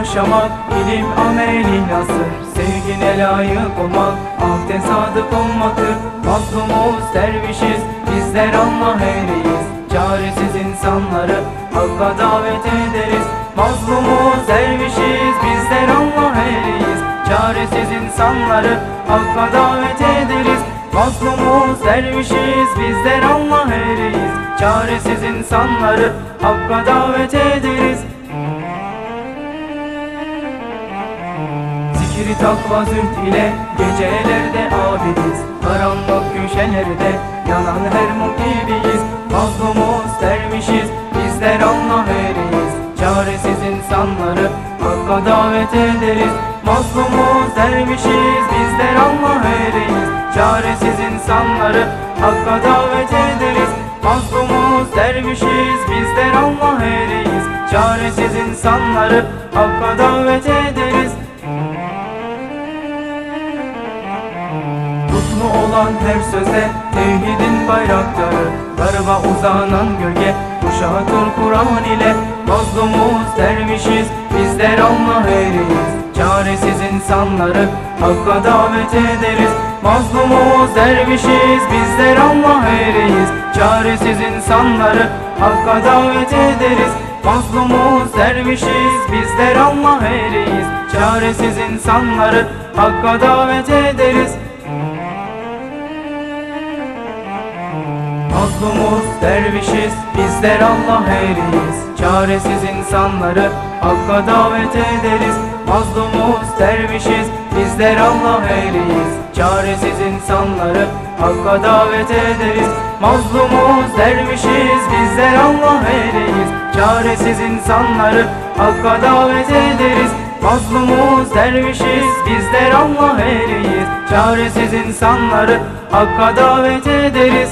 Yaşamak, ilim ameli nasır Sevgine layık olmak, ahde sadık olmaktır. Mazlumuz, dervişiz, bizler Allah eriyiz Çaresiz insanları hakka davet ederiz. Mazlumuz, dervişiz, bizler Allah eriyiz Çaresiz insanları hakka davet ederiz. Mazlumuz, dervişiz, bizler Allah eriyiz Çaresiz insanları hakka davet ederiz Zikri takva zühd ile gecelerde abidiz. Karanlık köşelerde yanan her mum gibiyiz Mazlumuz dervişiz bizler Allah eriyiz Çaresiz insanları hakka davet ederiz. Mazlumuz dervişiz bizler Allah eriyiz Çaresiz insanları hakka davet ederiz. Mazlumuz dervişiz bizler Allah eriyiz Çaresiz insanları hakka davet ederiz olan her söze tevhidin bayrakları. Garba uzanan gölge kuşatır Kur'an ile. Mazlumuz dervişiz bizler Allah eriyiz. Çaresiz insanları hakka davet ederiz. Mazlumuz dervişiz bizler Allah eriyiz. Çaresiz insanları hakka davet ederiz. Mazlumuz dervişiz bizler Allah eriyiz. Çaresiz insanları hakka davet ederiz Mazlumuz dervişiz bizler Allah eriyiz Çaresiz insanları hakka davet ederiz. Mazlumuz dervişiz bizler Allah eriyiz Çaresiz insanları hakka davet ederiz. Mazlumuz dervişiz bizler Allah eriyiz Çaresiz insanları hakka davet ederiz. Mazlumuz dervişiz bizler Allah eriyiz Çaresiz insanları hakka davet ederiz